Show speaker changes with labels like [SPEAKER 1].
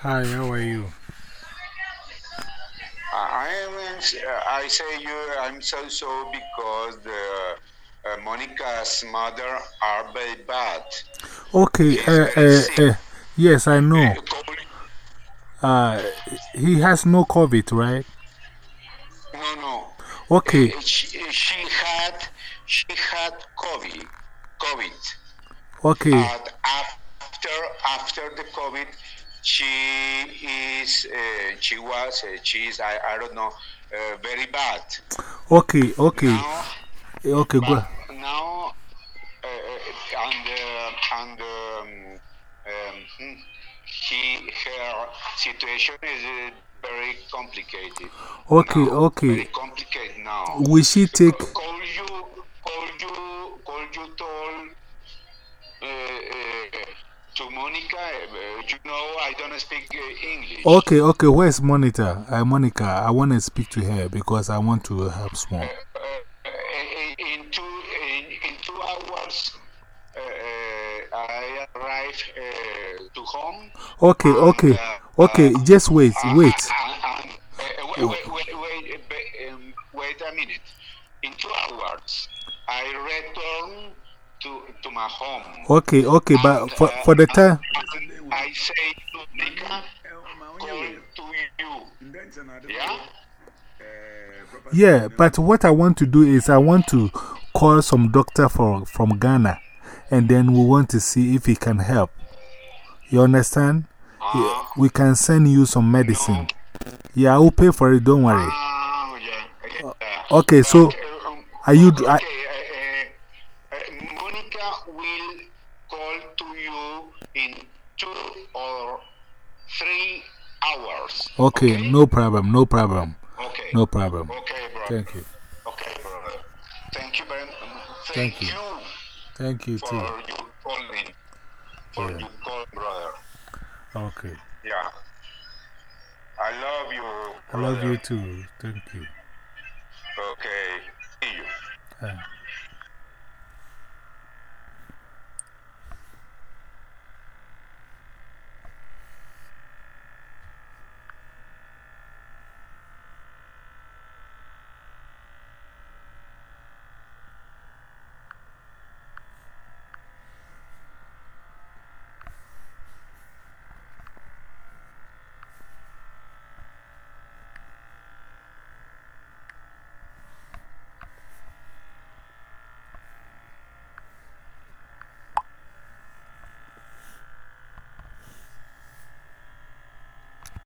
[SPEAKER 1] Hi, how are you?
[SPEAKER 2] I am. uh, I say you. I'm so so because the uh, Monica's mother are very bad.
[SPEAKER 1] Okay, uh, uh, uh, yes, I know. Uh, he has no COVID, right?
[SPEAKER 2] No, no.
[SPEAKER 1] Okay,
[SPEAKER 2] Uh, She, she had she had COVID. COVID.
[SPEAKER 1] okay,
[SPEAKER 2] But after after the COVID, she is uh, she was uh, she is I, I don't know uh, very bad.
[SPEAKER 1] okay, okay,
[SPEAKER 2] Now
[SPEAKER 1] okay, go.
[SPEAKER 2] now uh, and uh, and um, um, hmm, he her situation is uh, very complicated.
[SPEAKER 1] Okay,
[SPEAKER 2] now.
[SPEAKER 1] okay.
[SPEAKER 2] Very complicated now.
[SPEAKER 1] Will she take.
[SPEAKER 2] Call you, call you, call you told uh, uh, to Monica. Uh, you know I don't speak uh, English.
[SPEAKER 1] Okay, okay, where's Monica? Uh, Monica, I want to speak to her because I want to help small.
[SPEAKER 2] In two in, in two hours I arrive to home.
[SPEAKER 1] Okay, okay, okay, just wait, wait.
[SPEAKER 2] Wait, wait, wait, wait, um, wait a minute. In two hours, I return to to my home.
[SPEAKER 1] Okay, okay, but
[SPEAKER 2] And,
[SPEAKER 1] for,
[SPEAKER 2] uh,
[SPEAKER 1] for the time.
[SPEAKER 2] I say to Nika, to you. Yeah.
[SPEAKER 1] Yeah, but what I want to do is I want to call some doctor for, from Ghana and then we want to see if he can help. You understand? Yeah, we can send you some medicine. Yeah, I will pay for it, don't worry.
[SPEAKER 2] Oh, yeah. yeah.
[SPEAKER 1] Okay, so
[SPEAKER 2] um,
[SPEAKER 1] are you.
[SPEAKER 2] okay,
[SPEAKER 1] I,
[SPEAKER 2] uh, uh, uh, Monica will call to you in two or three hours.
[SPEAKER 1] okay, no problem, no problem,
[SPEAKER 2] Okay.
[SPEAKER 1] no problem.
[SPEAKER 2] Okay, brother.
[SPEAKER 1] Thank you.
[SPEAKER 2] Okay, brother. Thank you much.
[SPEAKER 1] Thank
[SPEAKER 2] Thank,
[SPEAKER 1] you.
[SPEAKER 2] you.
[SPEAKER 1] Thank you
[SPEAKER 2] for
[SPEAKER 1] too.
[SPEAKER 2] you calling. For
[SPEAKER 1] Yeah.
[SPEAKER 2] you calling, brother.
[SPEAKER 1] Okay.
[SPEAKER 2] Yeah. I love you.
[SPEAKER 1] I love you too. Thank you.
[SPEAKER 2] Okay. See you.